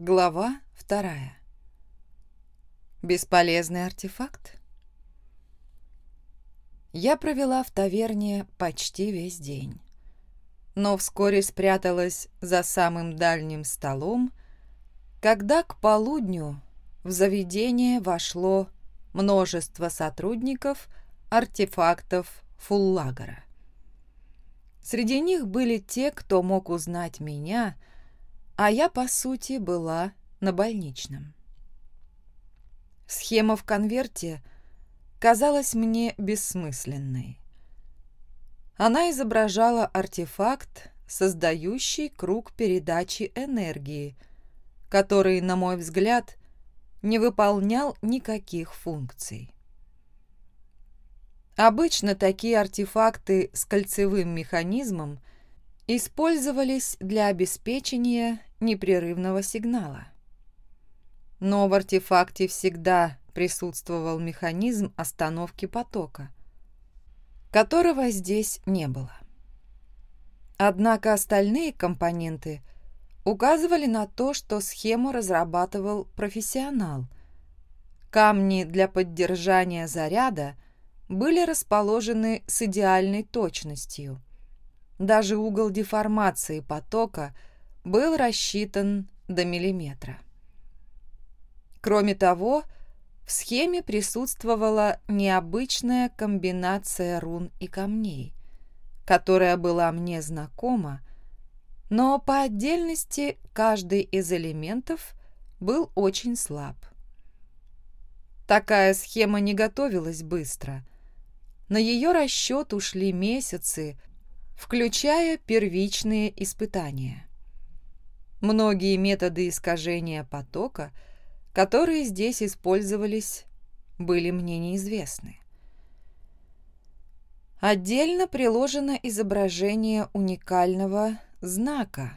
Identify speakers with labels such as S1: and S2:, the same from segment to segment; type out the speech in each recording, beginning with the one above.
S1: Глава вторая. Бесполезный артефакт? Я провела в таверне почти весь день, но вскоре спряталась за самым дальним столом, когда к полудню в заведение вошло множество сотрудников артефактов Фуллагера. Среди них были те, кто мог узнать меня, а я, по сути, была на больничном. Схема в конверте казалась мне бессмысленной. Она изображала артефакт, создающий круг передачи энергии, который, на мой взгляд, не выполнял никаких функций. Обычно такие артефакты с кольцевым механизмом использовались для обеспечения непрерывного сигнала. Но в артефакте всегда присутствовал механизм остановки потока, которого здесь не было. Однако остальные компоненты указывали на то, что схему разрабатывал профессионал. Камни для поддержания заряда – были расположены с идеальной точностью. Даже угол деформации потока был рассчитан до миллиметра. Кроме того, в схеме присутствовала необычная комбинация рун и камней, которая была мне знакома, но по отдельности каждый из элементов был очень слаб. Такая схема не готовилась быстро – на ее расчет ушли месяцы, включая первичные испытания. Многие методы искажения потока, которые здесь использовались, были мне неизвестны. Отдельно приложено изображение уникального знака,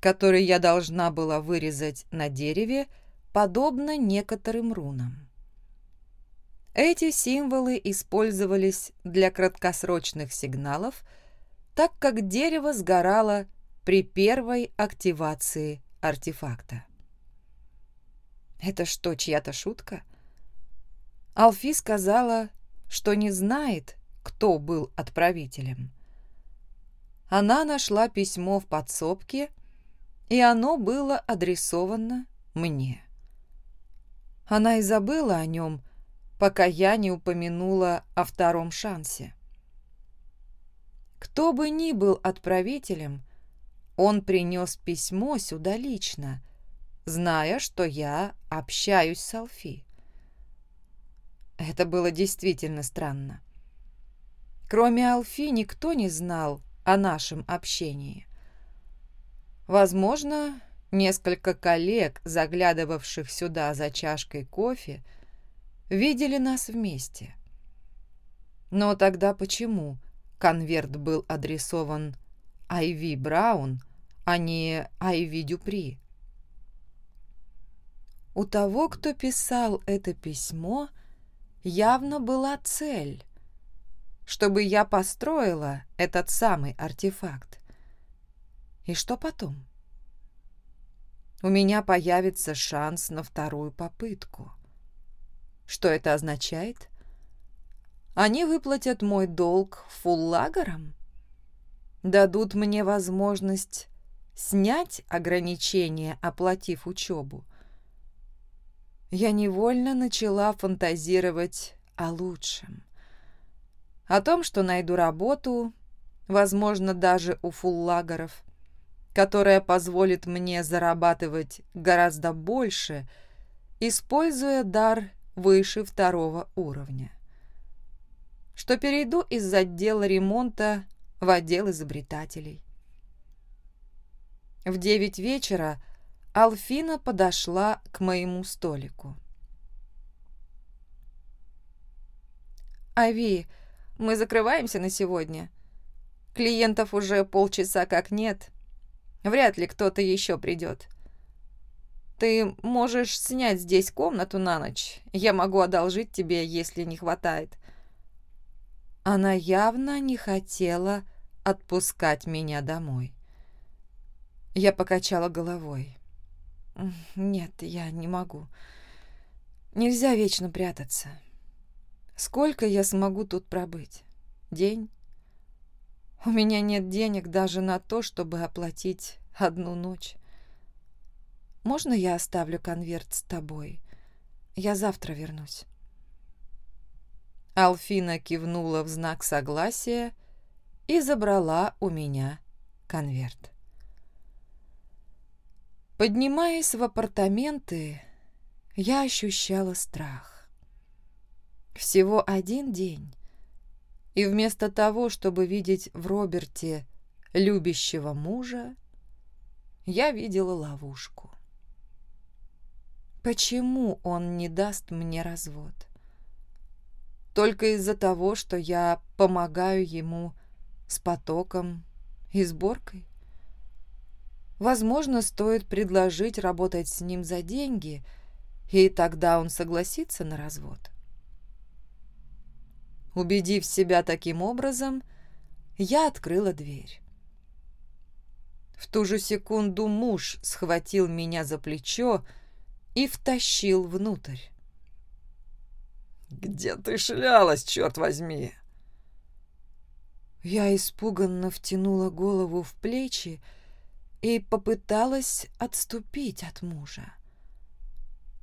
S1: который я должна была вырезать на дереве, подобно некоторым рунам. Эти символы использовались для краткосрочных сигналов, так как дерево сгорало при первой активации артефакта. Это что, чья-то шутка? Алфи сказала, что не знает, кто был отправителем. Она нашла письмо в подсобке, и оно было адресовано мне. Она и забыла о нем, пока я не упомянула о втором шансе. Кто бы ни был отправителем, он принес письмо сюда лично, зная, что я общаюсь с Алфи. Это было действительно странно. Кроме Алфи никто не знал о нашем общении. Возможно, несколько коллег, заглядывавших сюда за чашкой кофе, видели нас вместе. Но тогда почему конверт был адресован Айви Браун, а не Айви Дюпри? У того, кто писал это письмо, явно была цель, чтобы я построила этот самый артефакт. И что потом? У меня появится шанс на вторую попытку. Что это означает? Они выплатят мой долг фуллагерам? Дадут мне возможность снять ограничения, оплатив учебу? Я невольно начала фантазировать о лучшем. О том, что найду работу, возможно, даже у фуллагеров, которая позволит мне зарабатывать гораздо больше, используя дар выше второго уровня. Что перейду из отдела ремонта в отдел изобретателей. В девять вечера Алфина подошла к моему столику. «Ави, мы закрываемся на сегодня. Клиентов уже полчаса как нет. Вряд ли кто-то еще придет. Ты можешь снять здесь комнату на ночь. Я могу одолжить тебе, если не хватает». Она явно не хотела отпускать меня домой. Я покачала головой. Нет, я не могу. Нельзя вечно прятаться. Сколько я смогу тут пробыть? День? У меня нет денег даже на то, чтобы оплатить одну ночь. Можно я оставлю конверт с тобой? Я завтра вернусь. Алфина кивнула в знак согласия и забрала у меня конверт. Поднимаясь в апартаменты, я ощущала страх. Всего один день, и вместо того, чтобы видеть в Роберте любящего мужа, я видела ловушку. Почему он не даст мне развод? Только из-за того, что я помогаю ему с потоком и сборкой? Возможно, стоит предложить работать с ним за деньги, и тогда он согласится на развод. Убедив себя таким образом, я открыла дверь. В ту же секунду муж схватил меня за плечо и втащил внутрь.
S2: «Где ты шлялась, черт возьми?»
S1: Я испуганно втянула голову в плечи и попыталась отступить от мужа.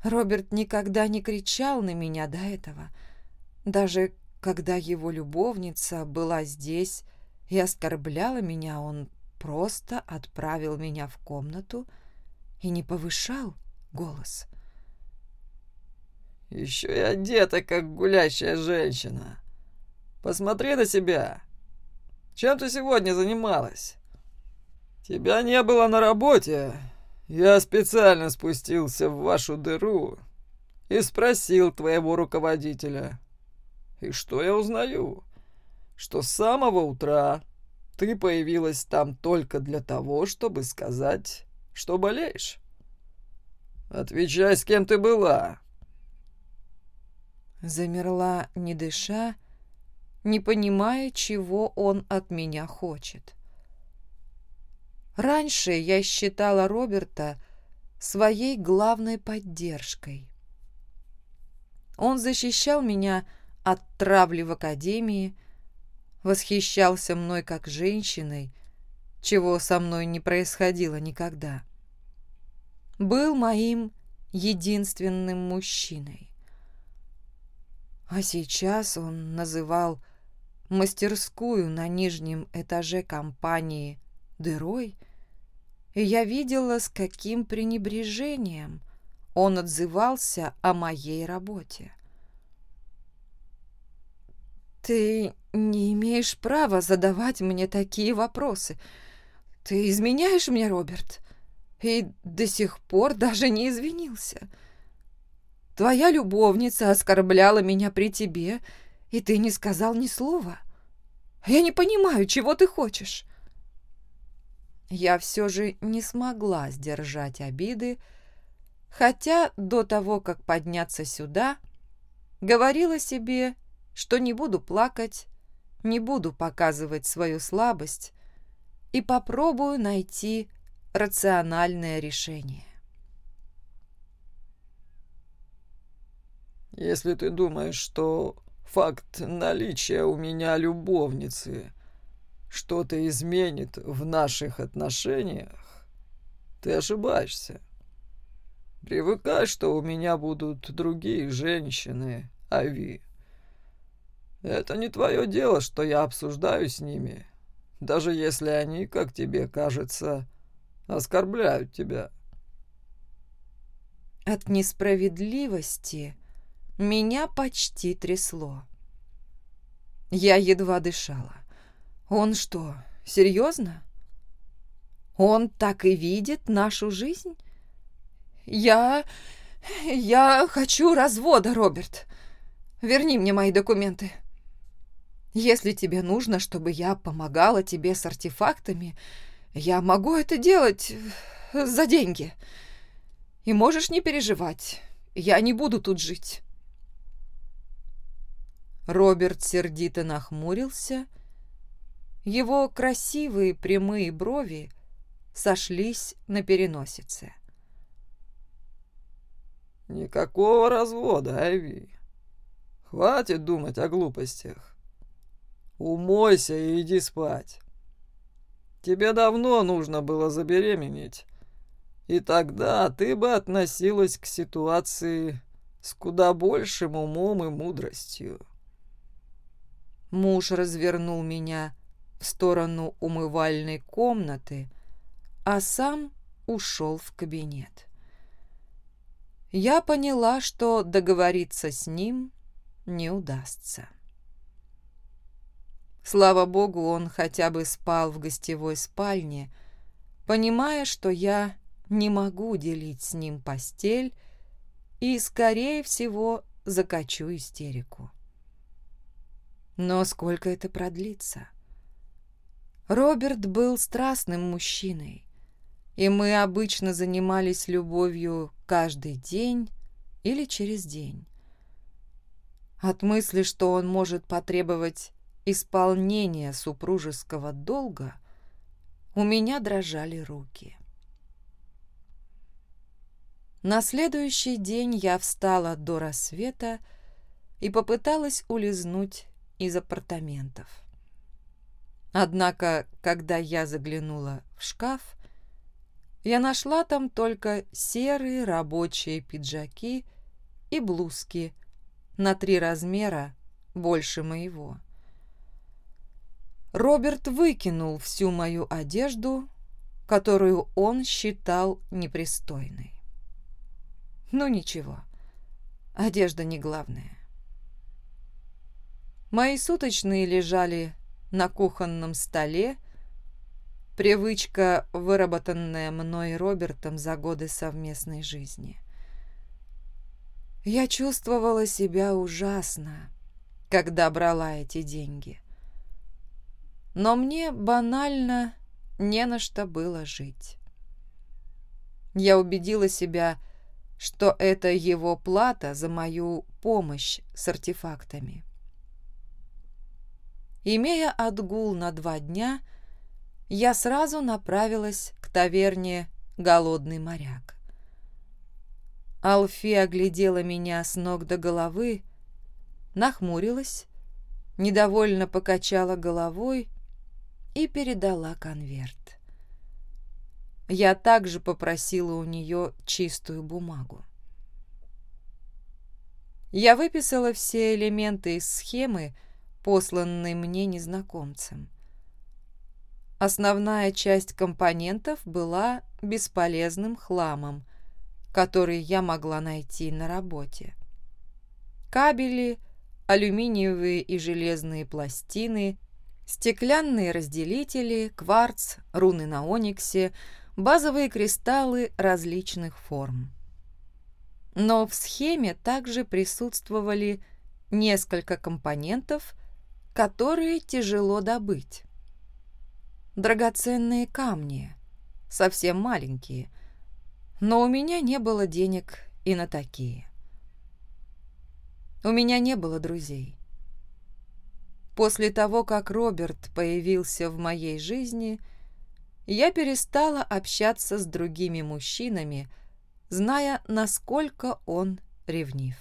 S1: Роберт никогда не кричал на меня до этого, даже когда его любовница была здесь и оскорбляла меня, он просто отправил меня в комнату и не повышал голос.
S2: «Еще и одета, как гулящая женщина. Посмотри на себя. Чем ты сегодня занималась?» «Тебя не было на работе. Я специально спустился в вашу дыру и спросил твоего руководителя. И что я узнаю? Что с самого утра ты появилась там только для того, чтобы сказать, что болеешь. Отвечай, с кем ты была».
S1: Замерла, не дыша, не понимая, чего он от меня хочет. Раньше я считала Роберта своей главной поддержкой. Он защищал меня от травли в академии, восхищался мной как женщиной, чего со мной не происходило никогда. Был моим единственным мужчиной. А сейчас он называл мастерскую на нижнем этаже компании дырой, и я видела, с каким пренебрежением он отзывался о моей работе. «Ты не имеешь права задавать мне такие вопросы. Ты изменяешь мне, Роберт, и до сих пор даже не извинился. Твоя любовница оскорбляла меня при тебе, и ты не сказал ни слова. Я не понимаю, чего ты хочешь» я все же не смогла сдержать обиды, хотя до того, как подняться сюда, говорила себе, что не буду плакать, не буду показывать свою слабость и попробую найти рациональное решение.
S2: «Если ты думаешь, что факт наличия у меня любовницы что-то изменит в наших отношениях, ты ошибаешься. Привыкай, что у меня будут другие женщины, Ави. Это не твое дело, что я обсуждаю с ними, даже если они, как тебе кажется, оскорбляют тебя.
S1: От несправедливости меня почти трясло. Я едва дышала. Он что, серьезно? Он так и видит нашу жизнь? Я... я хочу развода, Роберт. Верни мне мои документы. Если тебе нужно, чтобы я помогала тебе с артефактами, я могу это делать за деньги. И можешь не переживать, я не буду тут жить. Роберт сердито нахмурился его красивые прямые брови сошлись на переносице.
S2: Никакого развода, Айви. Хватит думать о глупостях. Умойся и иди спать. Тебе давно нужно было забеременеть, и тогда ты бы относилась к ситуации с куда большим умом и мудростью.
S1: Муж развернул меня в сторону умывальной комнаты, а сам ушел в кабинет. Я поняла, что договориться с ним не удастся. Слава богу, он хотя бы спал в гостевой спальне, понимая, что я не могу делить с ним постель и, скорее всего, закачу истерику. Но сколько это продлится? Роберт был страстным мужчиной, и мы обычно занимались любовью каждый день или через день. От мысли, что он может потребовать исполнения супружеского долга, у меня дрожали руки. На следующий день я встала до рассвета и попыталась улизнуть из апартаментов. Однако, когда я заглянула в шкаф, я нашла там только серые рабочие пиджаки и блузки на три размера больше моего. Роберт выкинул всю мою одежду, которую он считал непристойной. Ну ничего, одежда не главное. Мои суточные лежали на кухонном столе, привычка, выработанная мной Робертом за годы совместной жизни. Я чувствовала себя ужасно, когда брала эти деньги. Но мне банально не на что было жить. Я убедила себя, что это его плата за мою помощь с артефактами. Имея отгул на два дня, я сразу направилась к таверне «Голодный моряк». Алфи оглядела меня с ног до головы, нахмурилась, недовольно покачала головой и передала конверт. Я также попросила у нее чистую бумагу. Я выписала все элементы из схемы, посланной мне незнакомцем. Основная часть компонентов была бесполезным хламом, который я могла найти на работе. Кабели, алюминиевые и железные пластины, стеклянные разделители, кварц, руны на ониксе, базовые кристаллы различных форм. Но в схеме также присутствовали несколько компонентов, которые тяжело добыть. Драгоценные камни, совсем маленькие, но у меня не было денег и на такие. У меня не было друзей. После того, как Роберт появился в моей жизни, я перестала общаться с другими мужчинами, зная, насколько он ревнив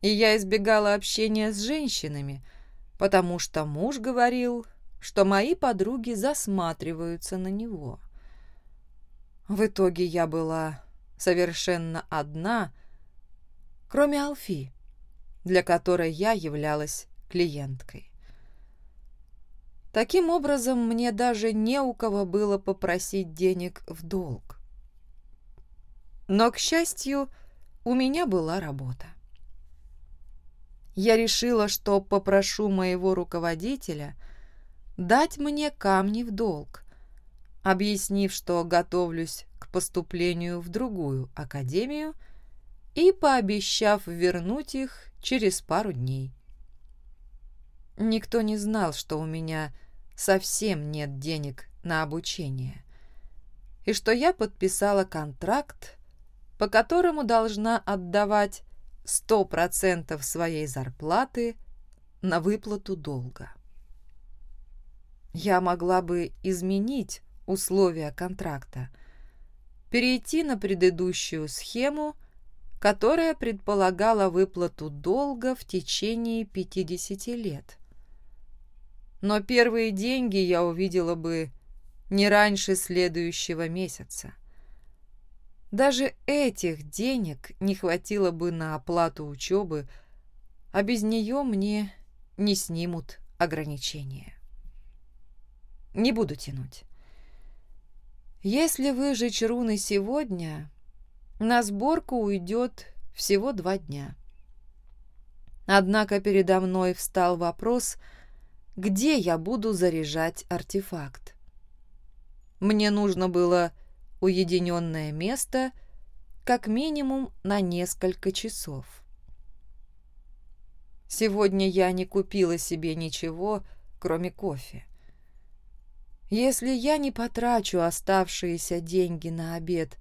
S1: и я избегала общения с женщинами, потому что муж говорил, что мои подруги засматриваются на него. В итоге я была совершенно одна, кроме Алфи, для которой я являлась клиенткой. Таким образом, мне даже не у кого было попросить денег в долг. Но, к счастью, у меня была работа я решила, что попрошу моего руководителя дать мне камни в долг, объяснив, что готовлюсь к поступлению в другую академию и пообещав вернуть их через пару дней. Никто не знал, что у меня совсем нет денег на обучение, и что я подписала контракт, по которому должна отдавать сто процентов своей зарплаты на выплату долга. Я могла бы изменить условия контракта, перейти на предыдущую схему, которая предполагала выплату долга в течение 50 лет. Но первые деньги я увидела бы не раньше следующего месяца. Даже этих денег не хватило бы на оплату учебы, а без нее мне не снимут ограничения. Не буду тянуть. Если выжечь руны сегодня, на сборку уйдет всего два дня. Однако передо мной встал вопрос, где я буду заряжать артефакт. Мне нужно было уединенное место как минимум на несколько часов. Сегодня я не купила себе ничего, кроме кофе. Если я не потрачу оставшиеся деньги на обед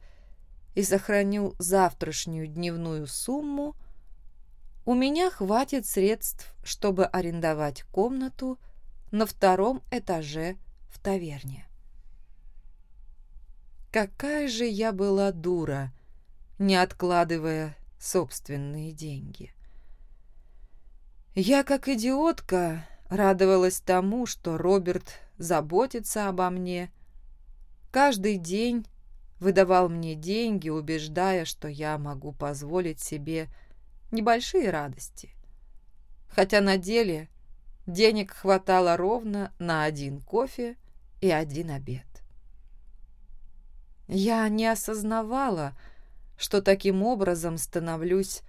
S1: и сохраню завтрашнюю дневную сумму, у меня хватит средств, чтобы арендовать комнату на втором этаже в таверне. Какая же я была дура, не откладывая собственные деньги. Я, как идиотка, радовалась тому, что Роберт заботится обо мне. Каждый день выдавал мне деньги, убеждая, что я могу позволить себе небольшие радости. Хотя на деле денег хватало ровно на один кофе и один обед. Я не осознавала, что таким образом становлюсь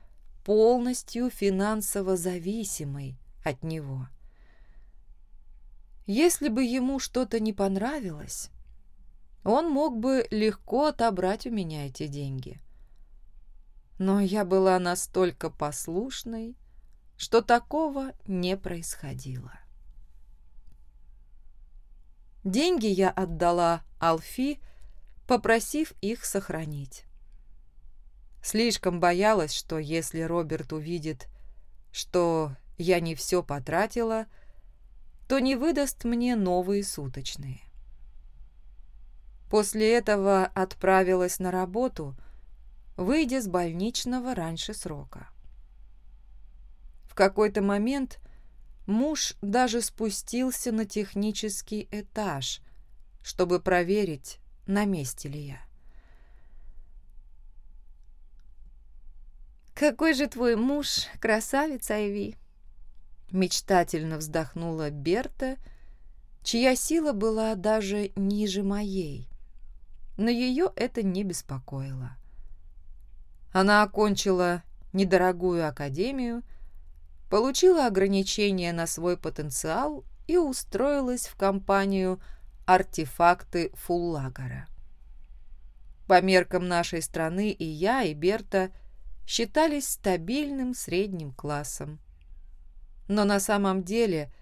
S1: полностью финансово зависимой от него. Если бы ему что-то не понравилось, он мог бы легко отобрать у меня эти деньги. Но я была настолько послушной, что такого не происходило. Деньги я отдала Алфи, попросив их сохранить. Слишком боялась, что если Роберт увидит, что я не все потратила, то не выдаст мне новые суточные. После этого отправилась на работу, выйдя с больничного раньше срока. В какой-то момент муж даже спустился на технический этаж, чтобы проверить, на месте ли я.
S3: «Какой же твой муж, красавица Айви!» Мечтательно вздохнула Берта, чья сила была даже ниже моей, но ее это не беспокоило.
S1: Она окончила недорогую академию, получила ограничения на свой потенциал и устроилась в компанию «Артефакты Фуллагора». По меркам нашей страны и я, и Берта – считались стабильным средним классом. Но на самом деле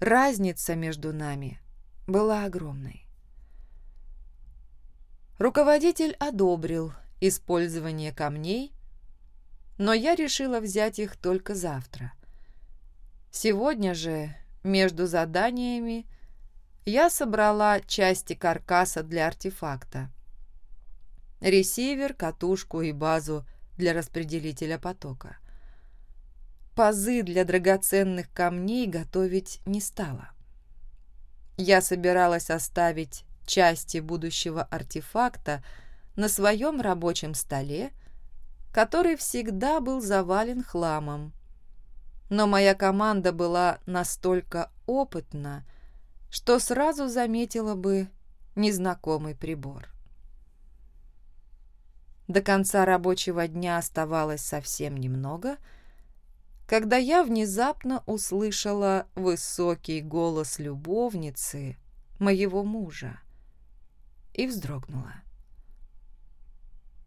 S1: разница между нами была огромной. Руководитель одобрил использование камней, но я решила взять их только завтра. Сегодня же, между заданиями, я собрала части каркаса для артефакта. Ресивер, катушку и базу – для распределителя потока. Пазы для драгоценных камней готовить не стала. Я собиралась оставить части будущего артефакта на своем рабочем столе, который всегда был завален хламом. Но моя команда была настолько опытна, что сразу заметила бы незнакомый прибор. До конца рабочего дня оставалось совсем немного, когда я внезапно услышала высокий голос любовницы моего мужа и вздрогнула.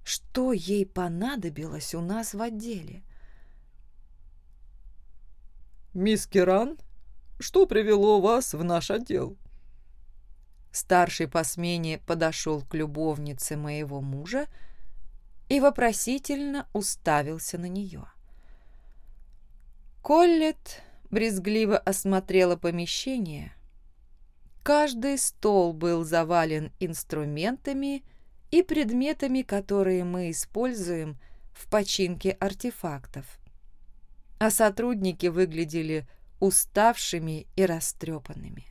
S1: Что ей понадобилось у нас в отделе?
S2: «Мисс Керан, что привело вас в наш отдел?»
S1: Старший по смене подошел к любовнице моего мужа и вопросительно уставился на нее. Коллет брезгливо осмотрела помещение. Каждый стол был завален инструментами и предметами, которые мы используем в починке артефактов. А сотрудники выглядели уставшими и растрепанными.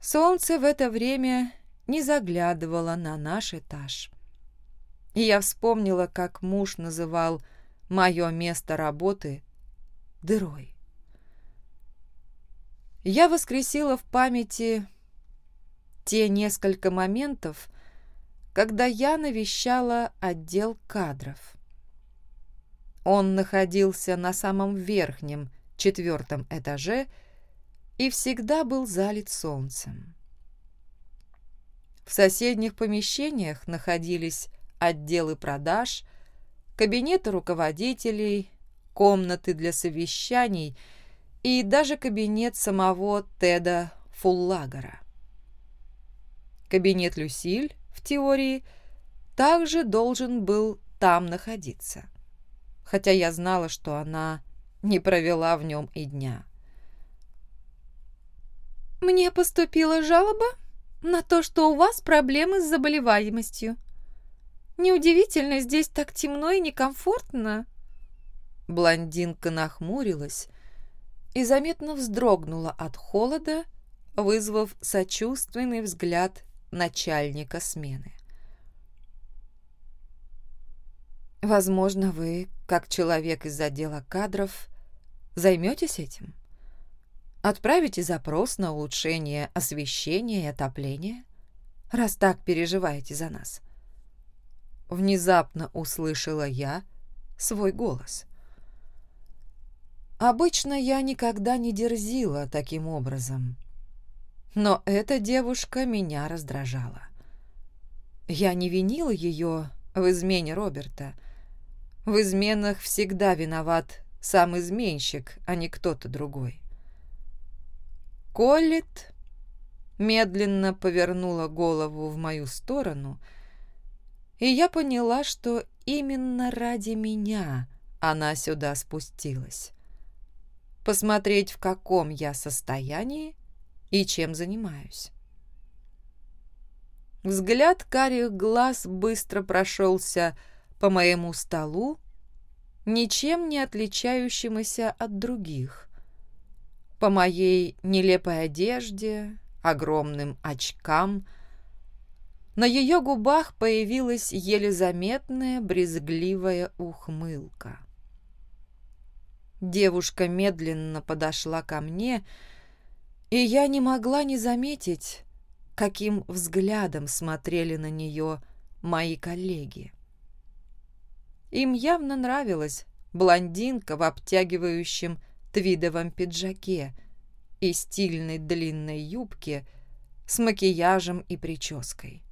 S1: Солнце в это время не заглядывало на наш этаж. И я вспомнила, как муж называл мое место работы дырой. Я воскресила в памяти те несколько моментов, когда я навещала отдел кадров. Он находился на самом верхнем, четвертом этаже и всегда был залит солнцем. В соседних помещениях находились отделы продаж, кабинеты руководителей, комнаты для совещаний и даже кабинет самого Теда Фуллагера. Кабинет Люсиль, в теории, также должен был там находиться, хотя я знала, что она не провела в нем и дня. «Мне поступила жалоба на то, что у вас проблемы с заболеваемостью. Неудивительно, здесь так темно и некомфортно». Блондинка нахмурилась и заметно вздрогнула от холода, вызвав сочувственный взгляд начальника смены. «Возможно, вы, как человек из отдела кадров, займетесь этим? Отправите запрос на улучшение освещения и отопления, раз так переживаете за нас?» Внезапно услышала я свой голос. Обычно я никогда не дерзила таким образом, но эта девушка меня раздражала. Я не винила ее в измене Роберта. В изменах всегда виноват сам изменщик, а не кто-то другой. Коллет медленно повернула голову в мою сторону, и я поняла, что именно ради меня она сюда спустилась посмотреть, в каком я состоянии и чем занимаюсь. Взгляд карих глаз быстро прошелся по моему столу, ничем не отличающемуся от других, по моей нелепой одежде, огромным очкам. На ее губах появилась еле заметная брезгливая ухмылка. Девушка медленно подошла ко мне, и я не могла не заметить, каким взглядом смотрели на нее мои коллеги. Им явно нравилась блондинка в обтягивающем твидовом пиджаке и стильной длинной юбке с макияжем и прической.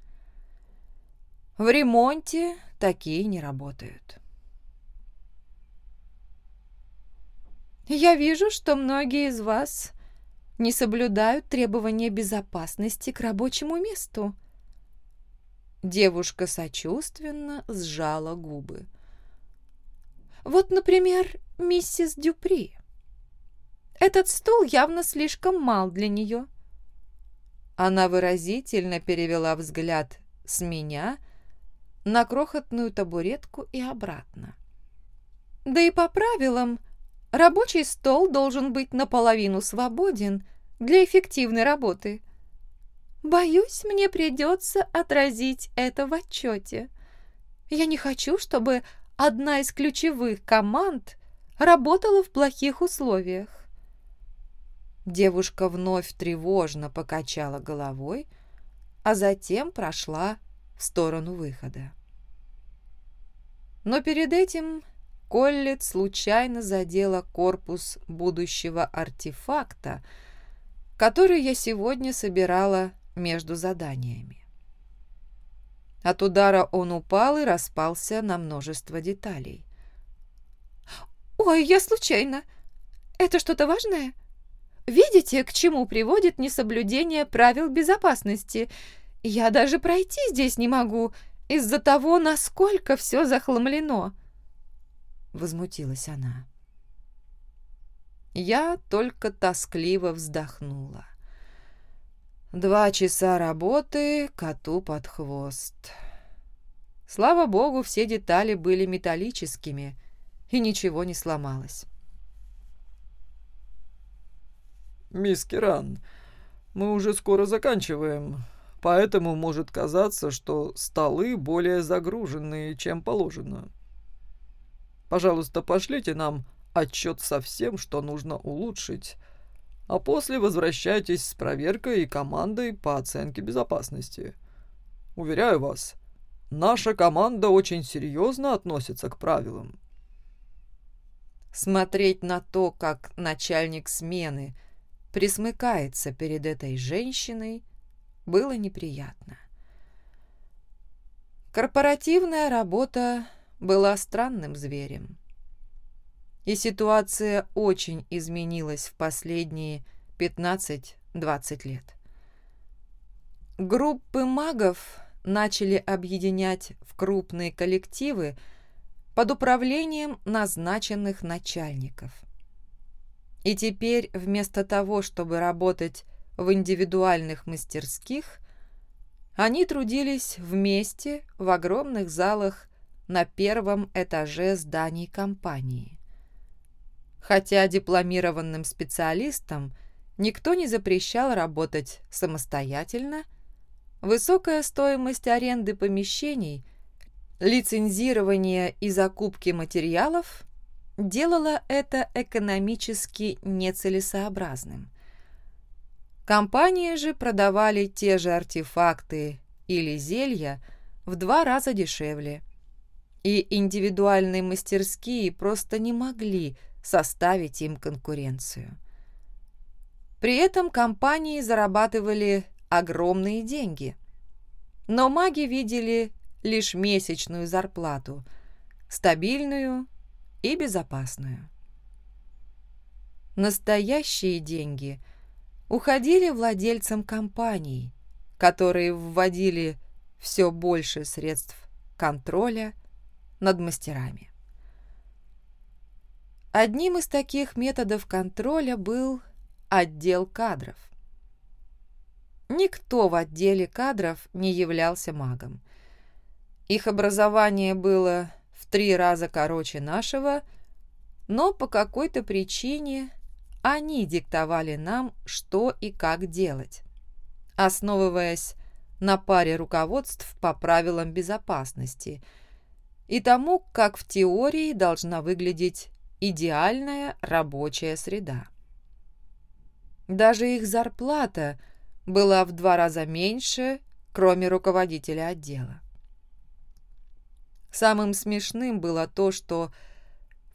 S1: В ремонте такие не работают. Я вижу, что многие из вас не соблюдают требования безопасности к рабочему месту. Девушка сочувственно сжала губы. Вот, например, миссис Дюпри. Этот стул явно слишком мал для нее. Она выразительно перевела взгляд с меня на крохотную табуретку и обратно. Да и по правилам Рабочий стол должен быть наполовину свободен для эффективной работы. Боюсь, мне придется отразить это в отчете. Я не хочу, чтобы одна из ключевых команд работала в плохих условиях. Девушка вновь тревожно покачала головой, а затем прошла в сторону выхода. Но перед этим Коллет случайно задела корпус будущего артефакта, который я сегодня собирала между заданиями. От удара он упал и распался на множество деталей. «Ой, я случайно! Это что-то важное? Видите, к чему приводит несоблюдение правил безопасности? Я даже пройти здесь не могу из-за того, насколько все захламлено!» — возмутилась она. Я только тоскливо вздохнула. Два часа работы коту под хвост. Слава богу, все детали были металлическими, и ничего не сломалось.
S2: «Мисс Киран, мы уже скоро заканчиваем, поэтому может казаться, что столы более загруженные, чем положено. Пожалуйста, пошлите нам отчет со всем, что нужно улучшить, а после возвращайтесь с проверкой и командой по оценке безопасности. Уверяю вас, наша команда очень серьезно относится к правилам.
S1: Смотреть на то, как начальник смены присмыкается перед этой женщиной, было неприятно. Корпоративная работа была странным зверем и ситуация очень изменилась в последние 15-20 лет. Группы магов начали объединять в крупные коллективы под управлением назначенных начальников. И теперь вместо того, чтобы работать в индивидуальных мастерских, они трудились вместе в огромных залах на первом этаже зданий компании хотя дипломированным специалистам никто не запрещал работать самостоятельно, высокая стоимость аренды помещений, лицензирование и закупки материалов делала это экономически нецелесообразным. Компании же продавали те же артефакты или зелья в два раза дешевле, и индивидуальные мастерские просто не могли – составить им конкуренцию. При этом компании зарабатывали огромные деньги, но маги видели лишь месячную зарплату, стабильную и безопасную. Настоящие деньги уходили владельцам компаний, которые вводили все больше средств контроля над мастерами. Одним из таких методов контроля был отдел кадров. Никто в отделе кадров не являлся магом. Их образование было в три раза короче нашего, но по какой-то причине они диктовали нам, что и как делать, основываясь на паре руководств по правилам безопасности и тому, как в теории должна выглядеть идеальная рабочая среда. Даже их зарплата была в два раза меньше, кроме руководителя отдела. Самым смешным было то, что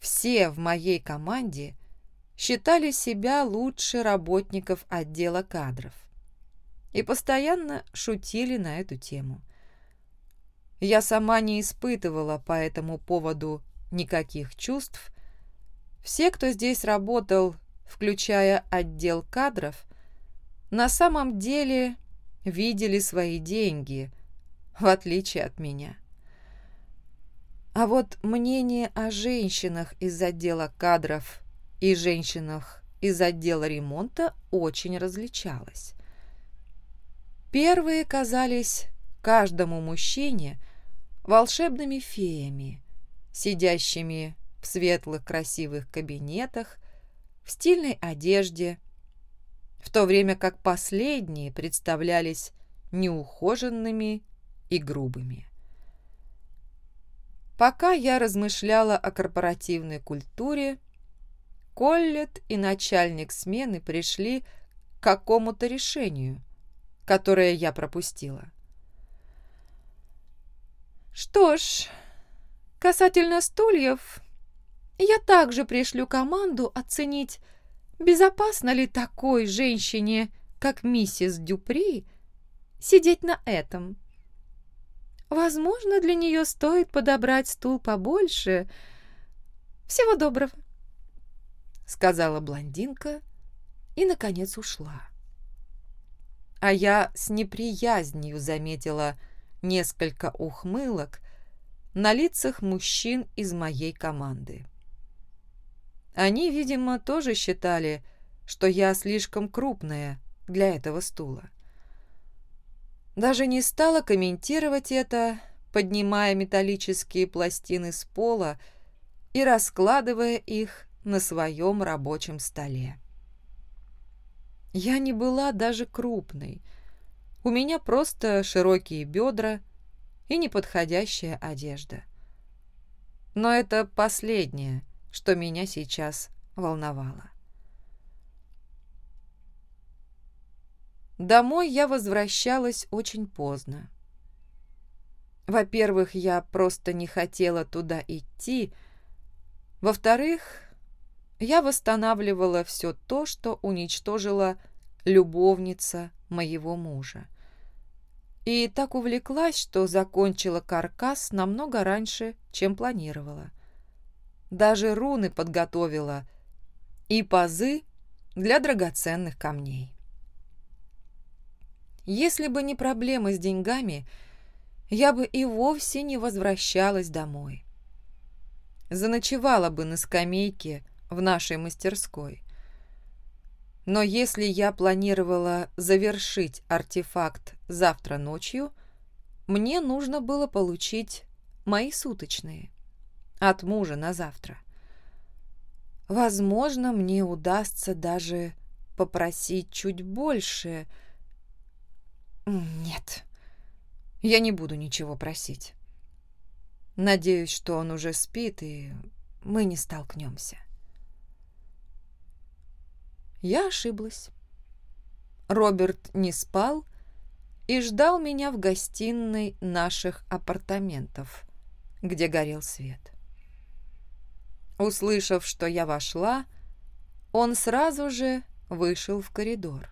S1: все в моей команде считали себя лучше работников отдела кадров и постоянно шутили на эту тему. Я сама не испытывала по этому поводу никаких чувств все, кто здесь работал, включая отдел кадров, на самом деле видели свои деньги, в отличие от меня. А вот мнение о женщинах из отдела кадров и женщинах из отдела ремонта очень различалось. Первые казались каждому мужчине волшебными феями, сидящими в светлых красивых кабинетах, в стильной одежде, в то время как последние представлялись неухоженными и грубыми. Пока я размышляла о корпоративной культуре, Коллет и начальник смены пришли к какому-то решению, которое я пропустила. «Что ж, касательно стульев, я также пришлю команду оценить, безопасно ли такой женщине, как миссис Дюпри, сидеть на этом. Возможно, для нее стоит подобрать стул побольше. Всего доброго, — сказала блондинка и, наконец, ушла. А я с неприязнью заметила несколько ухмылок на лицах мужчин из моей команды. Они, видимо, тоже считали, что я слишком крупная для этого стула. Даже не стала комментировать это, поднимая металлические пластины с пола и раскладывая их на своем рабочем столе. Я не была даже крупной. У меня просто широкие бедра и неподходящая одежда. Но это последнее, что меня сейчас волновало. Домой я возвращалась очень поздно. Во-первых, я просто не хотела туда идти. Во-вторых, я восстанавливала все то, что уничтожила любовница моего мужа. И так увлеклась, что закончила каркас намного раньше, чем планировала. Даже руны подготовила и пазы для драгоценных камней. Если бы не проблемы с деньгами, я бы и вовсе не возвращалась домой. Заночевала бы на скамейке в нашей мастерской. Но если я планировала завершить артефакт завтра ночью, мне нужно было получить мои суточные от мужа на завтра. Возможно, мне удастся даже попросить чуть больше – нет, я не буду ничего просить. Надеюсь, что он уже спит, и мы не столкнемся. Я ошиблась. Роберт не спал и ждал меня в гостиной наших апартаментов, где горел свет. Услышав, что я вошла, он сразу же вышел в коридор.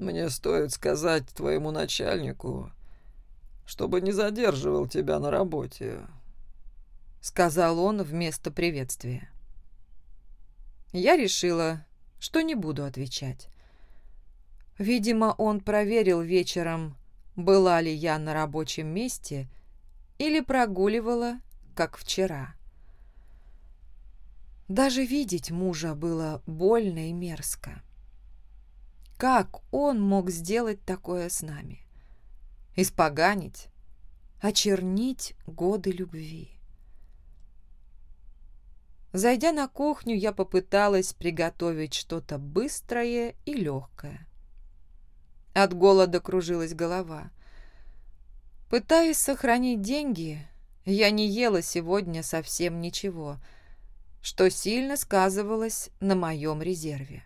S2: Мне стоит сказать твоему начальнику, чтобы не задерживал тебя на работе», —
S1: сказал он вместо приветствия. Я решила, что не буду отвечать. Видимо, он проверил вечером, была ли я на рабочем месте или прогуливала, как вчера. Даже видеть мужа было больно и мерзко. Как он мог сделать такое с нами? Испоганить, очернить годы любви. Зайдя на кухню, я попыталась приготовить что-то быстрое и легкое. От голода кружилась голова. Пытаясь сохранить деньги, я не ела сегодня совсем ничего, что сильно сказывалось на моем резерве.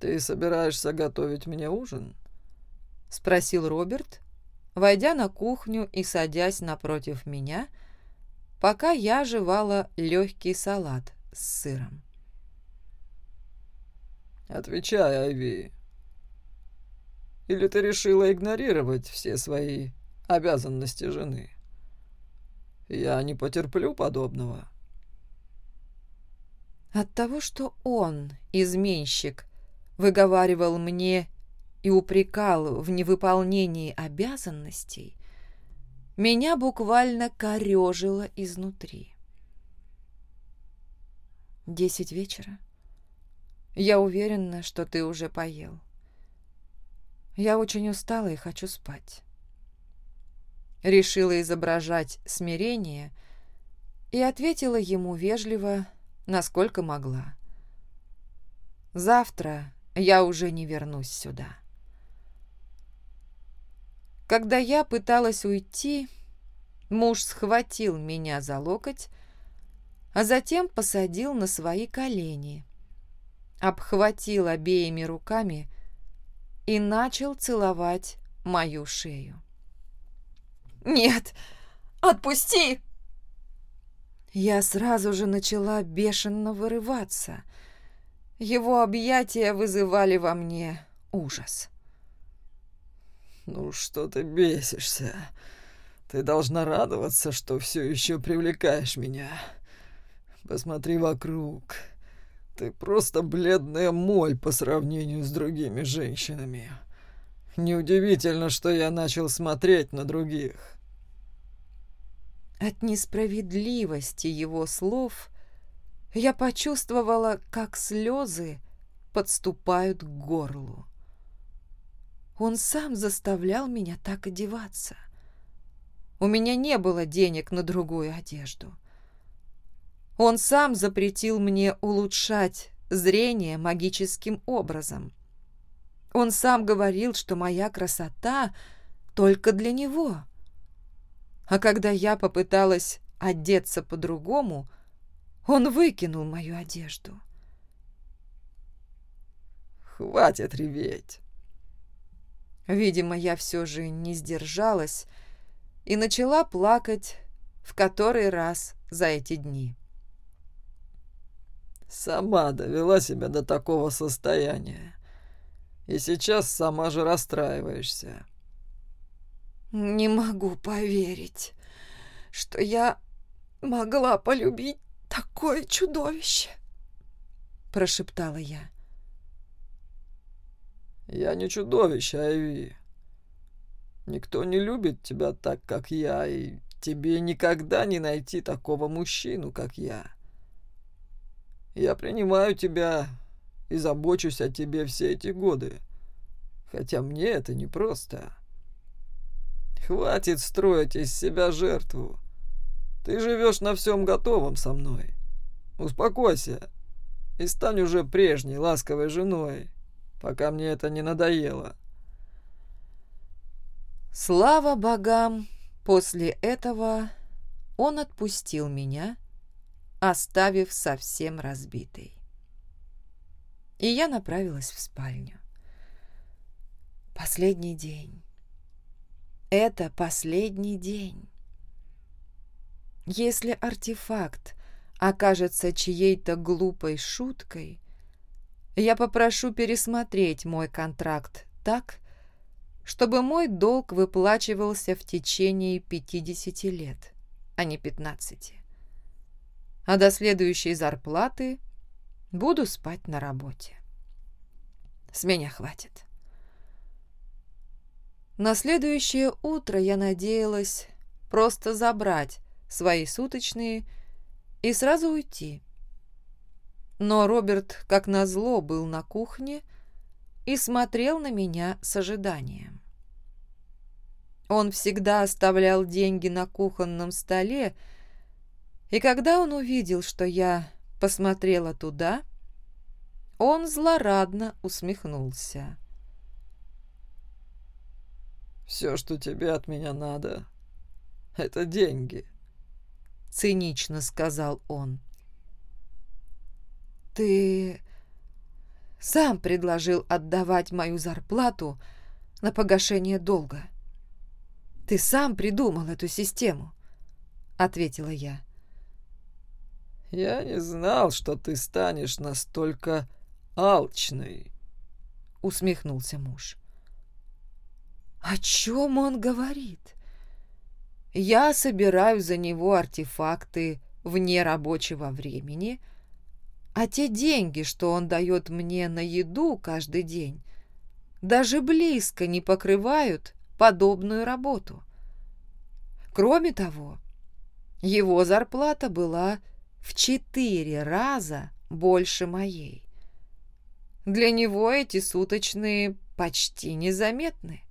S2: «Ты собираешься готовить мне ужин?»
S1: — спросил Роберт, войдя на кухню и садясь напротив меня, пока я жевала легкий салат с сыром.
S2: «Отвечай, Айви. Или ты решила игнорировать все свои обязанности жены? Я не потерплю подобного».
S1: От того, что он, изменщик, выговаривал мне и упрекал в невыполнении обязанностей, меня буквально корежило изнутри. Десять вечера. Я уверена, что ты уже поел. Я очень устала и хочу спать. Решила изображать смирение и ответила ему вежливо, насколько могла. Завтра я уже не вернусь сюда. Когда я пыталась уйти, муж схватил меня за локоть, а затем посадил на свои колени, обхватил обеими руками и начал целовать мою шею. «Нет, отпусти!» Я сразу же начала бешено вырываться – его объятия вызывали во мне ужас.
S2: «Ну что ты бесишься? Ты должна радоваться, что все еще привлекаешь меня. Посмотри вокруг. Ты просто бледная моль по сравнению с другими женщинами. Неудивительно, что я начал смотреть на других».
S1: От несправедливости его слов я почувствовала, как слезы подступают к горлу. Он сам заставлял меня так одеваться. У меня не было денег на другую одежду. Он сам запретил мне улучшать зрение магическим образом. Он сам говорил, что моя красота только для него. А когда я попыталась одеться по-другому, он выкинул мою одежду.
S2: «Хватит реветь!»
S1: Видимо, я все же не сдержалась и начала плакать в который раз за эти дни.
S2: Сама довела себя до такого состояния. И сейчас сама же расстраиваешься.
S1: Не могу поверить, что я могла полюбить такое чудовище, прошептала я.
S2: Я не чудовище, Айви. Никто не любит тебя так, как я, и тебе никогда не найти такого мужчину, как я. Я принимаю тебя и забочусь о тебе все эти годы, хотя мне это непросто. Хватит строить из себя жертву. Ты живешь на всем готовом со мной. Успокойся и стань уже прежней ласковой женой, пока мне это не надоело.
S1: Слава богам, после этого он отпустил меня, оставив совсем разбитой. И я направилась в спальню. Последний день. Это последний день. Если артефакт окажется чьей-то глупой шуткой, я попрошу пересмотреть мой контракт так, чтобы мой долг выплачивался в течение 50 лет, а не 15. А до следующей зарплаты буду спать на работе. С меня хватит. На следующее утро я надеялась просто забрать свои суточные и сразу уйти. Но Роберт, как назло, был на кухне и смотрел на меня с ожиданием. Он всегда оставлял деньги на кухонном столе, и когда он увидел, что я посмотрела туда, он злорадно усмехнулся.
S2: «Все, что тебе от меня надо, это деньги», —
S1: цинично сказал он. «Ты сам предложил отдавать мою зарплату на погашение долга. Ты сам придумал эту систему», — ответила я.
S2: «Я не знал, что ты станешь настолько алчной», — усмехнулся муж.
S1: «О чем он говорит? Я собираю за него артефакты вне рабочего времени, — а те деньги, что он дает мне на еду каждый день, даже близко не покрывают подобную работу. Кроме того, его зарплата была в четыре раза больше моей. Для него эти суточные почти незаметны.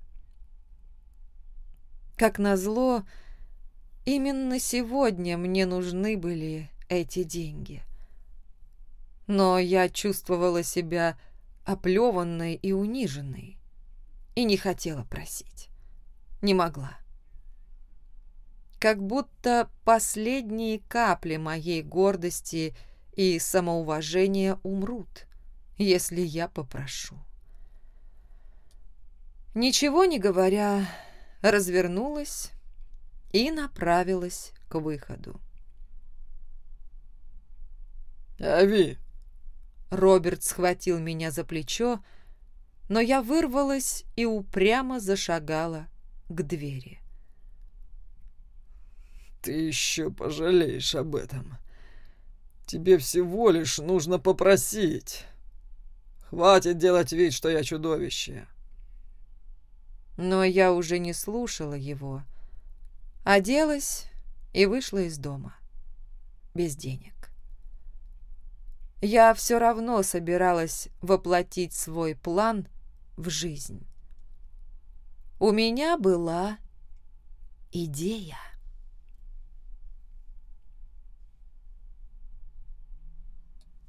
S1: Как назло, именно сегодня мне нужны были эти деньги но я чувствовала себя оплеванной и униженной и не хотела просить. Не могла. Как будто последние капли моей гордости и самоуважения умрут, если я попрошу. Ничего не говоря, развернулась и направилась к выходу.
S2: «Ави,
S1: Роберт схватил меня за плечо, но я вырвалась и упрямо зашагала к двери.
S2: «Ты еще пожалеешь об этом. Тебе всего лишь нужно попросить. Хватит делать вид, что я чудовище».
S1: Но я уже не слушала его, оделась и вышла из дома без денег. я все равно собиралась воплотить свой план в жизнь. У меня была идея.